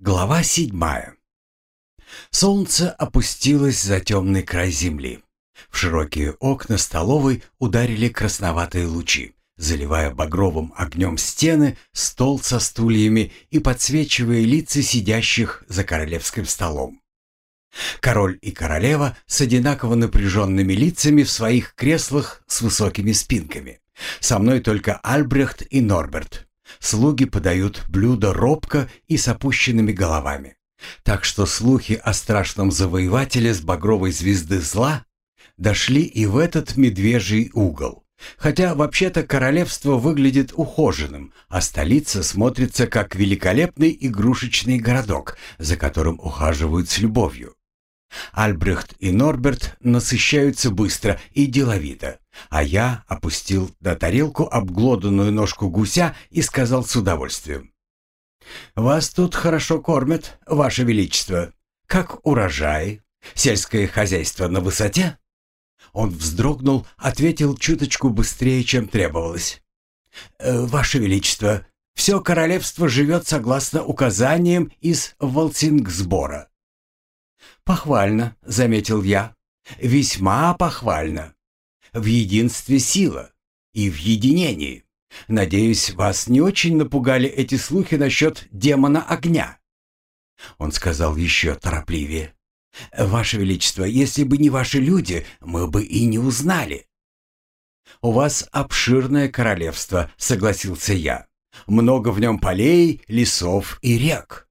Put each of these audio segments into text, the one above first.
Глава седьмая. Солнце опустилось за темный край земли. В широкие окна столовой ударили красноватые лучи, заливая багровым огнем стены, стол со стульями и подсвечивая лица сидящих за королевским столом. Король и королева с одинаково напряженными лицами в своих креслах с высокими спинками. Со мной только Альбрехт и Норберт. Слуги подают блюда робко и с опущенными головами. Так что слухи о страшном завоевателе с багровой звезды зла дошли и в этот медвежий угол. Хотя вообще-то королевство выглядит ухоженным, а столица смотрится как великолепный игрушечный городок, за которым ухаживают с любовью. Альбрехт и Норберт насыщаются быстро и деловито, а я опустил на тарелку обглоданную ножку гуся и сказал с удовольствием. «Вас тут хорошо кормят, Ваше Величество. Как урожай? Сельское хозяйство на высоте?» Он вздрогнул, ответил чуточку быстрее, чем требовалось. «Э, «Ваше Величество, все королевство живет согласно указаниям из Волсингсбора. «Похвально», — заметил я. «Весьма похвально. В единстве сила и в единении. Надеюсь, вас не очень напугали эти слухи насчет демона огня». Он сказал еще торопливее. «Ваше Величество, если бы не ваши люди, мы бы и не узнали». «У вас обширное королевство», — согласился я. «Много в нем полей, лесов и рек».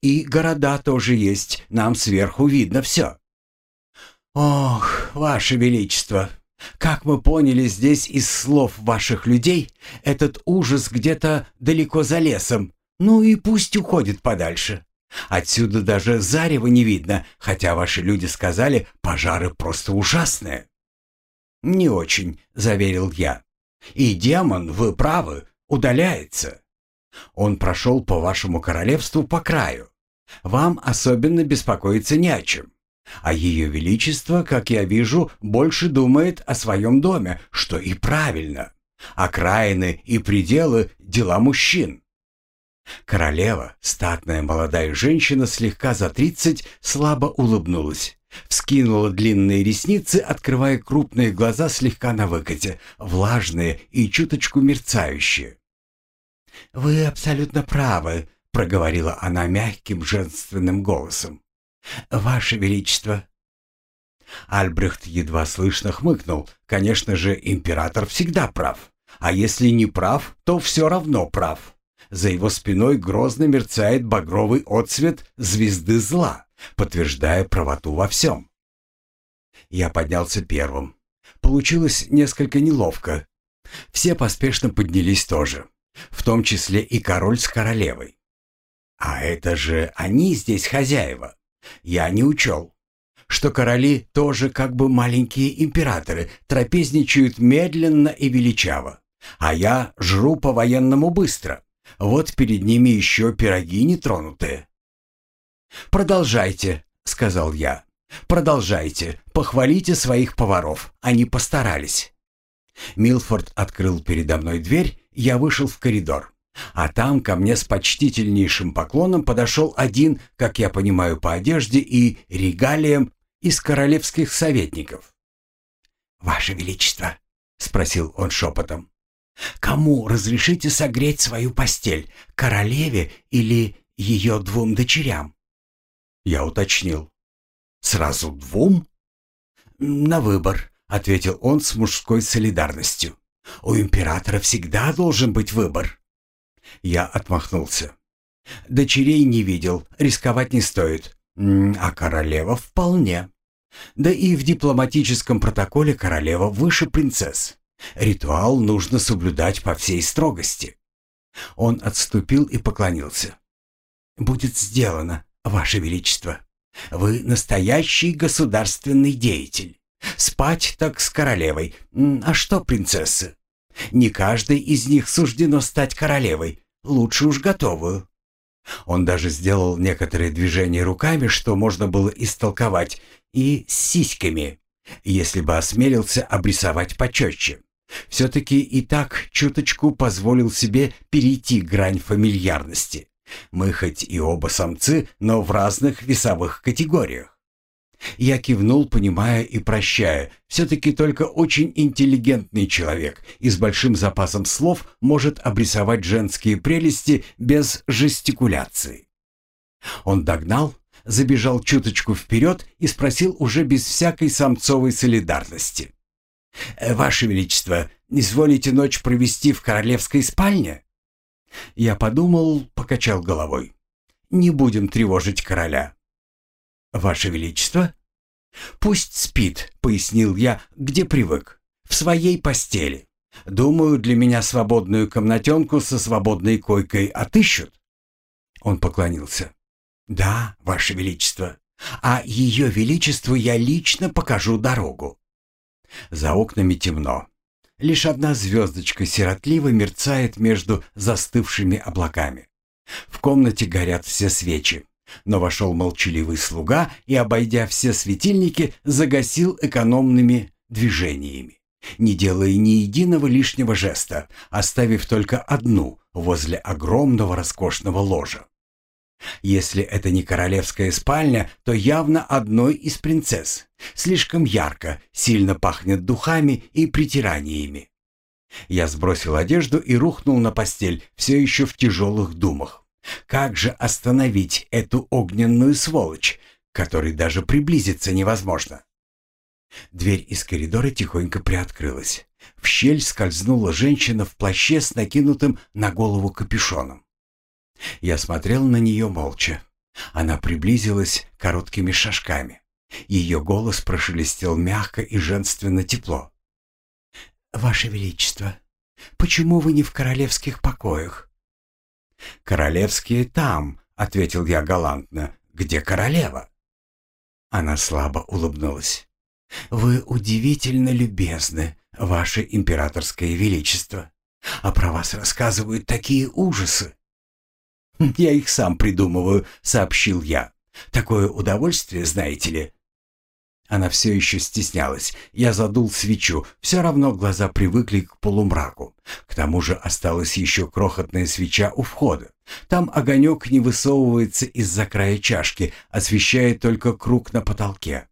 И города тоже есть, нам сверху видно все. Ох, ваше величество, как мы поняли здесь из слов ваших людей, этот ужас где-то далеко за лесом. Ну и пусть уходит подальше. Отсюда даже зарева не видно, хотя ваши люди сказали, пожары просто ужасные. Не очень, заверил я. И демон, вы правы, удаляется. Он прошел по вашему королевству по краю. Вам особенно беспокоиться не о чем. А ее величество, как я вижу, больше думает о своем доме, что и правильно. Окраины и пределы – дела мужчин. Королева, статная молодая женщина, слегка за тридцать, слабо улыбнулась. Вскинула длинные ресницы, открывая крупные глаза слегка на выкате, влажные и чуточку мерцающие. «Вы абсолютно правы», — проговорила она мягким женственным голосом. «Ваше Величество». Альбрехт едва слышно хмыкнул. «Конечно же, император всегда прав. А если не прав, то все равно прав. За его спиной грозно мерцает багровый отсвет звезды зла, подтверждая правоту во всем. Я поднялся первым. Получилось несколько неловко. Все поспешно поднялись тоже в том числе и король с королевой. А это же они здесь хозяева. Я не учел, что короли тоже как бы маленькие императоры, трапезничают медленно и величаво. А я жру по-военному быстро. Вот перед ними еще пироги нетронутые. «Продолжайте», — сказал я. «Продолжайте, похвалите своих поваров, они постарались». Милфорд открыл передо мной дверь я вышел в коридор. А там ко мне с почтительнейшим поклоном подошел один, как я понимаю по одежде и регалиям, из королевских советников. «Ваше Величество», — спросил он шепотом, — «кому разрешите согреть свою постель, королеве или ее двум дочерям?» Я уточнил. «Сразу двум?» «На выбор», — ответил он с мужской солидарностью. У императора всегда должен быть выбор. Я отмахнулся. Дочерей не видел, рисковать не стоит. А королева вполне. Да и в дипломатическом протоколе королева выше принцесс. Ритуал нужно соблюдать по всей строгости. Он отступил и поклонился. «Будет сделано, Ваше Величество. Вы настоящий государственный деятель. Спать так с королевой. А что принцессы? Не каждой из них суждено стать королевой, лучше уж готовую. Он даже сделал некоторые движения руками, что можно было истолковать, и с сиськами, если бы осмелился обрисовать почетче. Все-таки и так чуточку позволил себе перейти грань фамильярности. Мы хоть и оба самцы, но в разных весовых категориях. Я кивнул, понимая и прощая. Все-таки только очень интеллигентный человек и с большим запасом слов может обрисовать женские прелести без жестикуляции. Он догнал, забежал чуточку вперед и спросил уже без всякой самцовой солидарности. «Э, «Ваше Величество, изволите ночь провести в королевской спальне?» Я подумал, покачал головой. «Не будем тревожить короля. «Ваше Величество?» «Пусть спит», — пояснил я, — «где привык. В своей постели. Думаю, для меня свободную комнатенку со свободной койкой отыщут». Он поклонился. «Да, Ваше Величество. А Ее Величеству я лично покажу дорогу». За окнами темно. Лишь одна звездочка сиротливо мерцает между застывшими облаками. В комнате горят все свечи. Но вошел молчаливый слуга и, обойдя все светильники, загасил экономными движениями, не делая ни единого лишнего жеста, оставив только одну возле огромного роскошного ложа. Если это не королевская спальня, то явно одной из принцесс. Слишком ярко, сильно пахнет духами и притираниями. Я сбросил одежду и рухнул на постель, все еще в тяжелых думах. Как же остановить эту огненную сволочь, которой даже приблизиться невозможно? Дверь из коридора тихонько приоткрылась. В щель скользнула женщина в плаще с накинутым на голову капюшоном. Я смотрел на нее молча. Она приблизилась короткими шажками. Ее голос прошелестел мягко и женственно тепло. «Ваше Величество, почему вы не в королевских покоях?» «Королевские там», — ответил я галантно. «Где королева?» Она слабо улыбнулась. «Вы удивительно любезны, ваше императорское величество. А про вас рассказывают такие ужасы». «Я их сам придумываю», — сообщил я. «Такое удовольствие, знаете ли, она все еще стеснялась. Я задул свечу. Все равно глаза привыкли к полумраку. К тому же осталась еще крохотная свеча у входа. Там огонек не высовывается из-за края чашки, освещая только круг на потолке.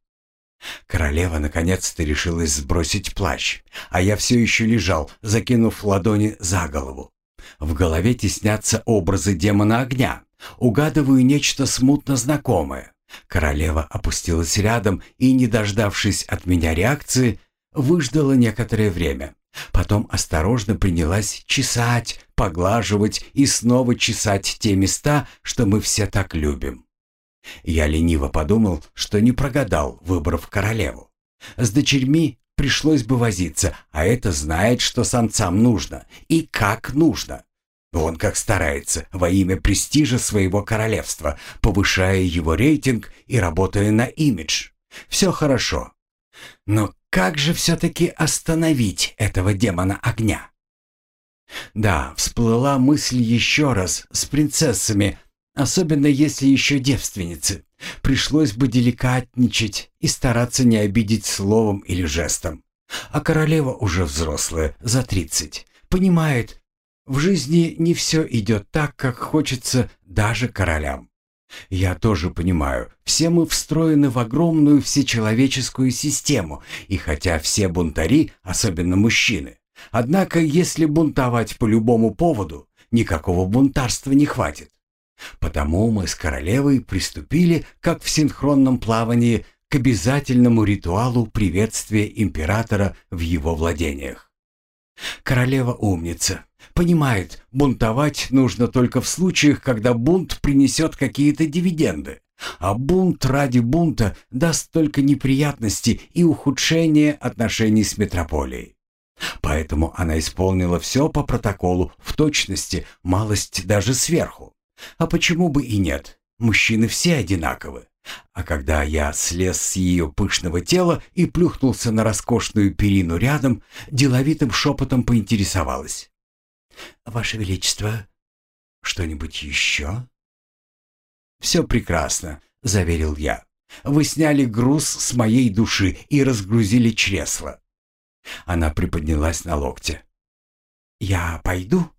Королева наконец-то решилась сбросить плащ, а я все еще лежал, закинув ладони за голову. В голове теснятся образы демона огня. Угадываю нечто смутно знакомое. Королева опустилась рядом и, не дождавшись от меня реакции, выждала некоторое время. Потом осторожно принялась чесать, поглаживать и снова чесать те места, что мы все так любим. Я лениво подумал, что не прогадал, выбрав королеву. С дочерьми пришлось бы возиться, а это знает, что самцам нужно и как нужно. Он как старается во имя престижа своего королевства, повышая его рейтинг и работая на имидж. Все хорошо. Но как же все-таки остановить этого демона огня? Да, всплыла мысль еще раз с принцессами, особенно если еще девственницы. Пришлось бы деликатничать и стараться не обидеть словом или жестом. А королева уже взрослая, за тридцать, понимает, в жизни не все идет так, как хочется даже королям. Я тоже понимаю, все мы встроены в огромную всечеловеческую систему, и хотя все бунтари, особенно мужчины, однако если бунтовать по любому поводу, никакого бунтарства не хватит. Потому мы с королевой приступили, как в синхронном плавании, к обязательному ритуалу приветствия императора в его владениях. Королева умница, Понимает, бунтовать нужно только в случаях, когда бунт принесет какие-то дивиденды. А бунт ради бунта даст только неприятности и ухудшение отношений с метрополией. Поэтому она исполнила все по протоколу, в точности, малость даже сверху. А почему бы и нет? Мужчины все одинаковы. А когда я слез с ее пышного тела и плюхнулся на роскошную перину рядом, деловитым шепотом поинтересовалась. «Ваше Величество, что-нибудь еще?» «Все прекрасно», — заверил я. «Вы сняли груз с моей души и разгрузили чресло». Она приподнялась на локте. «Я пойду?»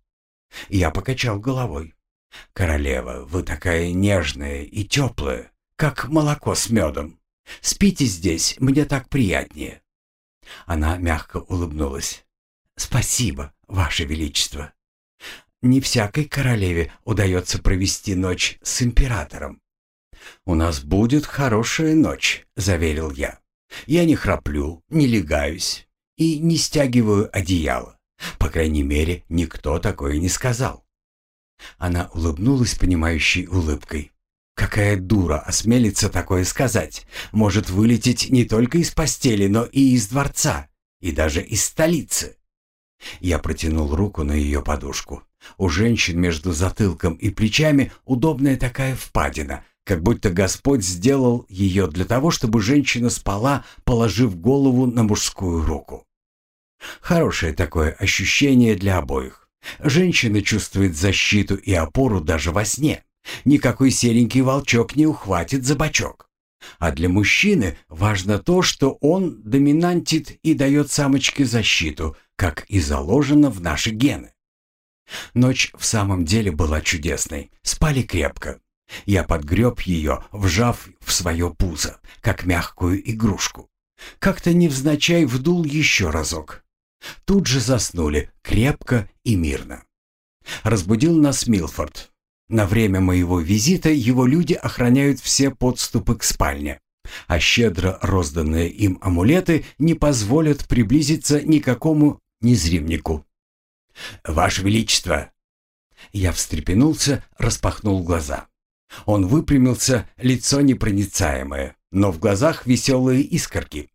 Я покачал головой. «Королева, вы такая нежная и теплая, как молоко с медом. Спите здесь, мне так приятнее». Она мягко улыбнулась. «Спасибо, Ваше Величество. Не всякой королеве удается провести ночь с императором». «У нас будет хорошая ночь», — заверил я. «Я не храплю, не легаюсь и не стягиваю одеяло. По крайней мере, никто такое не сказал». Она улыбнулась понимающей улыбкой. Какая дура осмелится такое сказать? Может вылететь не только из постели, но и из дворца, и даже из столицы. Я протянул руку на ее подушку. У женщин между затылком и плечами удобная такая впадина, как будто Господь сделал ее для того, чтобы женщина спала, положив голову на мужскую руку. Хорошее такое ощущение для обоих. Женщина чувствует защиту и опору даже во сне. Никакой серенький волчок не ухватит за бочок. А для мужчины важно то, что он доминантит и дает самочке защиту, как и заложено в наши гены. Ночь в самом деле была чудесной. Спали крепко. Я подгреб ее, вжав в свое пузо, как мягкую игрушку. Как-то невзначай вдул еще разок. Тут же заснули, крепко и мирно. Разбудил нас Милфорд. На время моего визита его люди охраняют все подступы к спальне, а щедро розданные им амулеты не позволят приблизиться никакому незримнику. «Ваше Величество!» Я встрепенулся, распахнул глаза. Он выпрямился, лицо непроницаемое, но в глазах веселые искорки.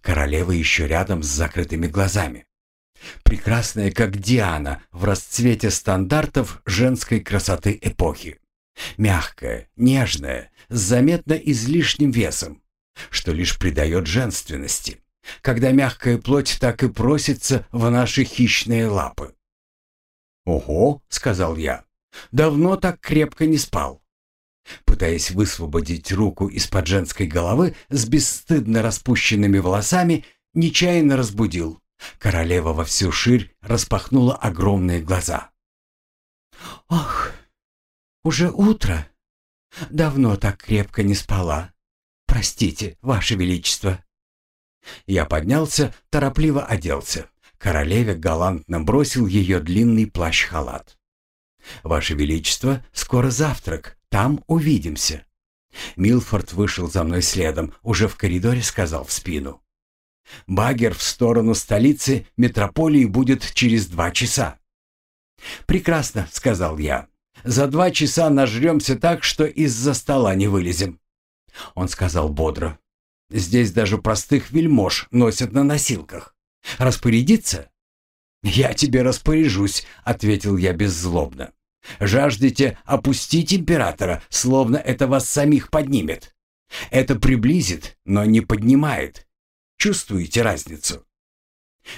Королева еще рядом с закрытыми глазами. Прекрасная, как Диана, в расцвете стандартов женской красоты эпохи. Мягкая, нежная, с заметно излишним весом, что лишь придает женственности, когда мягкая плоть так и просится в наши хищные лапы. «Ого», — сказал я, — «давно так крепко не спал». Пытаясь высвободить руку из-под женской головы с бесстыдно распущенными волосами, нечаянно разбудил. Королева во всю ширь распахнула огромные глаза. «Ох, уже утро. Давно так крепко не спала. Простите, Ваше Величество». Я поднялся, торопливо оделся. Королеве галантно бросил ее длинный плащ-халат. «Ваше Величество, скоро завтрак, там увидимся». Милфорд вышел за мной следом, уже в коридоре сказал в спину. Багер в сторону столицы метрополии будет через два часа. «Прекрасно», — сказал я. «За два часа нажремся так, что из-за стола не вылезем». Он сказал бодро. «Здесь даже простых вельмож носят на носилках. Распорядиться?» «Я тебе распоряжусь», — ответил я беззлобно. «Жаждете опустить императора, словно это вас самих поднимет. Это приблизит, но не поднимает, Чувствуете разницу?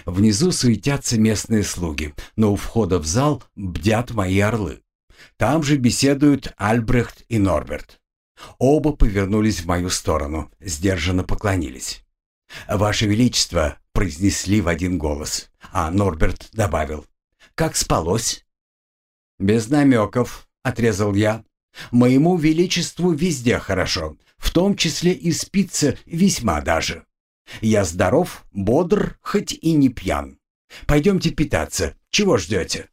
Внизу суетятся местные слуги, но у входа в зал бдят мои орлы. Там же беседуют Альбрехт и Норберт. Оба повернулись в мою сторону, сдержанно поклонились. «Ваше Величество!» — произнесли в один голос, а Норберт добавил. «Как спалось?» «Без намеков», — отрезал я. «Моему Величеству везде хорошо, в том числе и спится весьма даже». Я здоров, бодр, хоть и не пьян. Пойдемте питаться. Чего ждете?»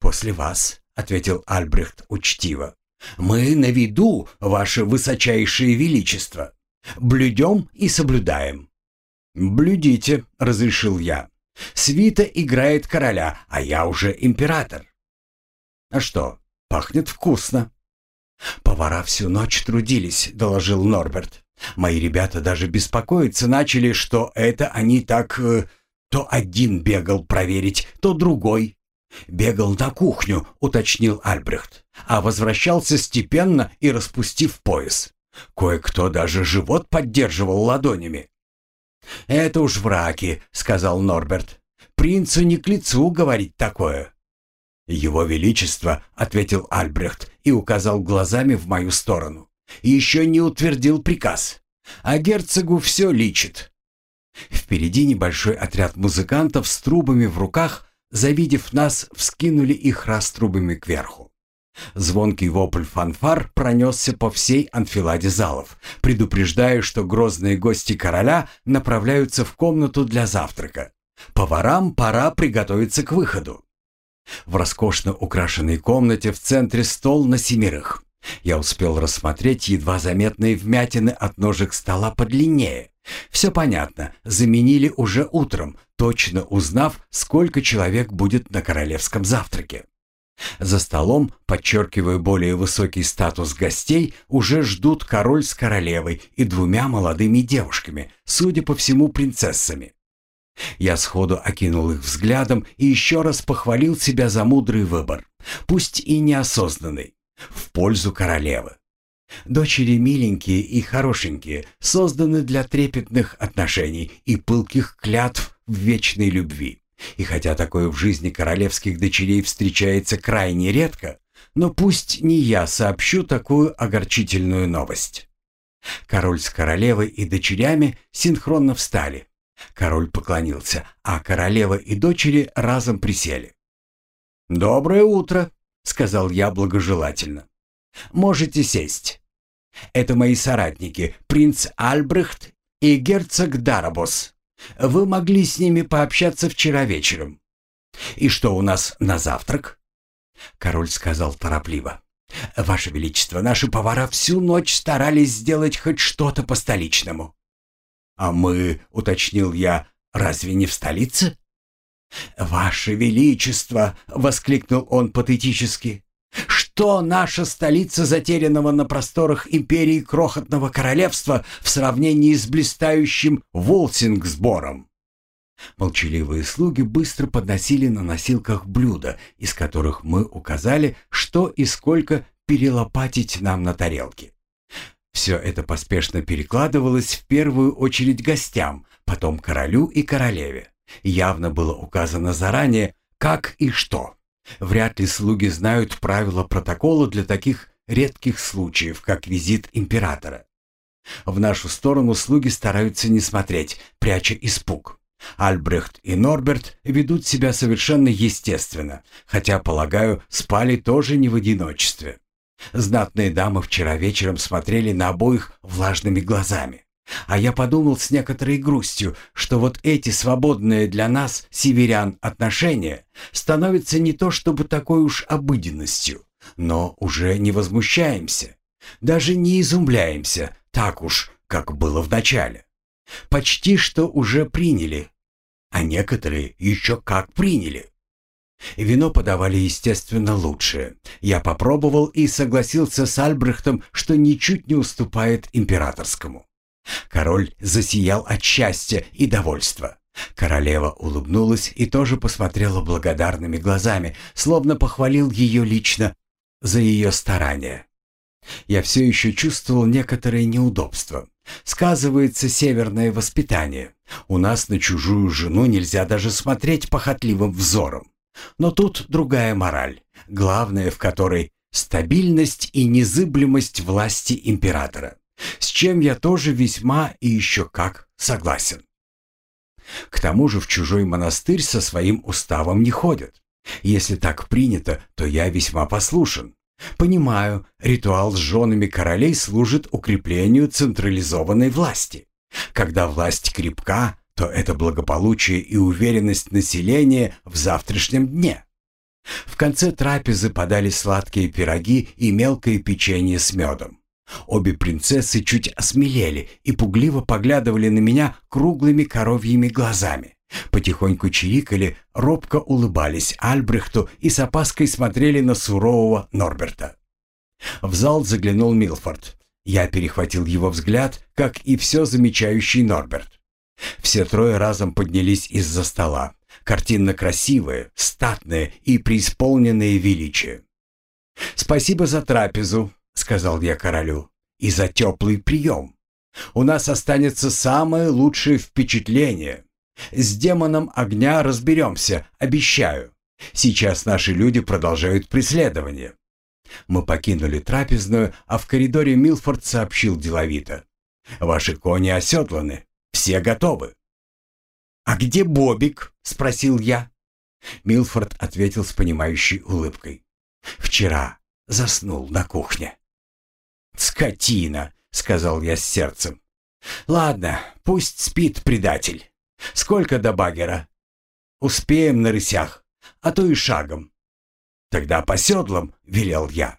«После вас», — ответил Альбрехт учтиво. «Мы на виду, ваше высочайшее величество. Блюдем и соблюдаем». «Блюдите», — разрешил я. «Свита играет короля, а я уже император». «А что, пахнет вкусно». «Повара всю ночь трудились», — доложил Норберт. Мои ребята даже беспокоиться начали, что это они так... Э, то один бегал проверить, то другой. «Бегал на кухню», — уточнил Альбрехт, а возвращался степенно и распустив пояс. Кое-кто даже живот поддерживал ладонями. «Это уж враки», — сказал Норберт. «Принцу не к лицу говорить такое». «Его Величество», — ответил Альбрехт и указал глазами в мою сторону еще не утвердил приказ, а герцогу все личит. Впереди небольшой отряд музыкантов с трубами в руках, завидев нас, вскинули их раструбами кверху. Звонкий вопль фанфар пронесся по всей анфиладе залов, предупреждая, что грозные гости короля направляются в комнату для завтрака. Поварам пора приготовиться к выходу. В роскошно украшенной комнате в центре стол на семерых. Я успел рассмотреть едва заметные вмятины от ножек стола подлиннее. Все понятно, заменили уже утром, точно узнав, сколько человек будет на королевском завтраке. За столом, подчеркивая более высокий статус гостей, уже ждут король с королевой и двумя молодыми девушками, судя по всему, принцессами. Я сходу окинул их взглядом и еще раз похвалил себя за мудрый выбор, пусть и неосознанный, в пользу королевы. Дочери миленькие и хорошенькие, созданы для трепетных отношений и пылких клятв в вечной любви. И хотя такое в жизни королевских дочерей встречается крайне редко, но пусть не я сообщу такую огорчительную новость. Король с королевой и дочерями синхронно встали. Король поклонился, а королева и дочери разом присели. «Доброе утро», — сказал я благожелательно. «Можете сесть. Это мои соратники, принц Альбрехт и герцог Дарабос. Вы могли с ними пообщаться вчера вечером. И что у нас на завтрак? Король сказал торопливо. Ваше Величество, наши повара всю ночь старались сделать хоть что-то по-столичному. А мы, уточнил я, разве не в столице? «Ваше Величество!» — воскликнул он патетически. Что наша столица затерянного на просторах империи крохотного королевства в сравнении с блистающим Волсингсбором? Молчаливые слуги быстро подносили на носилках блюда, из которых мы указали, что и сколько перелопатить нам на тарелке. Все это поспешно перекладывалось в первую очередь гостям, потом королю и королеве. Явно было указано заранее, как и что. Вряд ли слуги знают правила протокола для таких редких случаев, как визит императора. В нашу сторону слуги стараются не смотреть, пряча испуг. Альбрехт и Норберт ведут себя совершенно естественно, хотя, полагаю, спали тоже не в одиночестве. Знатные дамы вчера вечером смотрели на обоих влажными глазами. А я подумал с некоторой грустью, что вот эти свободные для нас, северян, отношения становятся не то чтобы такой уж обыденностью, но уже не возмущаемся, даже не изумляемся так уж, как было в начале. Почти что уже приняли, а некоторые еще как приняли. Вино подавали, естественно, лучшее. Я попробовал и согласился с Альбрехтом, что ничуть не уступает императорскому. Король засиял от счастья и довольства. Королева улыбнулась и тоже посмотрела благодарными глазами, словно похвалил ее лично за ее старания. Я все еще чувствовал некоторые неудобства. Сказывается северное воспитание. У нас на чужую жену нельзя даже смотреть похотливым взором. Но тут другая мораль, главная в которой стабильность и незыблемость власти императора с чем я тоже весьма и еще как согласен. К тому же в чужой монастырь со своим уставом не ходят. Если так принято, то я весьма послушен. Понимаю, ритуал с женами королей служит укреплению централизованной власти. Когда власть крепка, то это благополучие и уверенность населения в завтрашнем дне. В конце трапезы подали сладкие пироги и мелкое печенье с медом. Обе принцессы чуть осмелели и пугливо поглядывали на меня круглыми коровьими глазами. Потихоньку чирикали, робко улыбались Альбрехту и с опаской смотрели на сурового Норберта. В зал заглянул Милфорд. Я перехватил его взгляд, как и все замечающий Норберт. Все трое разом поднялись из-за стола. Картинно красивые, статные и преисполненные величия. «Спасибо за трапезу», — сказал я королю, — «и за теплый прием. У нас останется самое лучшее впечатление. С демоном огня разберемся, обещаю. Сейчас наши люди продолжают преследование». Мы покинули трапезную, а в коридоре Милфорд сообщил деловито. «Ваши кони оседланы. Все готовы». «А где Бобик?» — спросил я. Милфорд ответил с понимающей улыбкой. «Вчера заснул на кухне. «Скотина!» — сказал я с сердцем. «Ладно, пусть спит предатель. Сколько до багера?» «Успеем на рысях, а то и шагом». «Тогда по седлам», — велел я.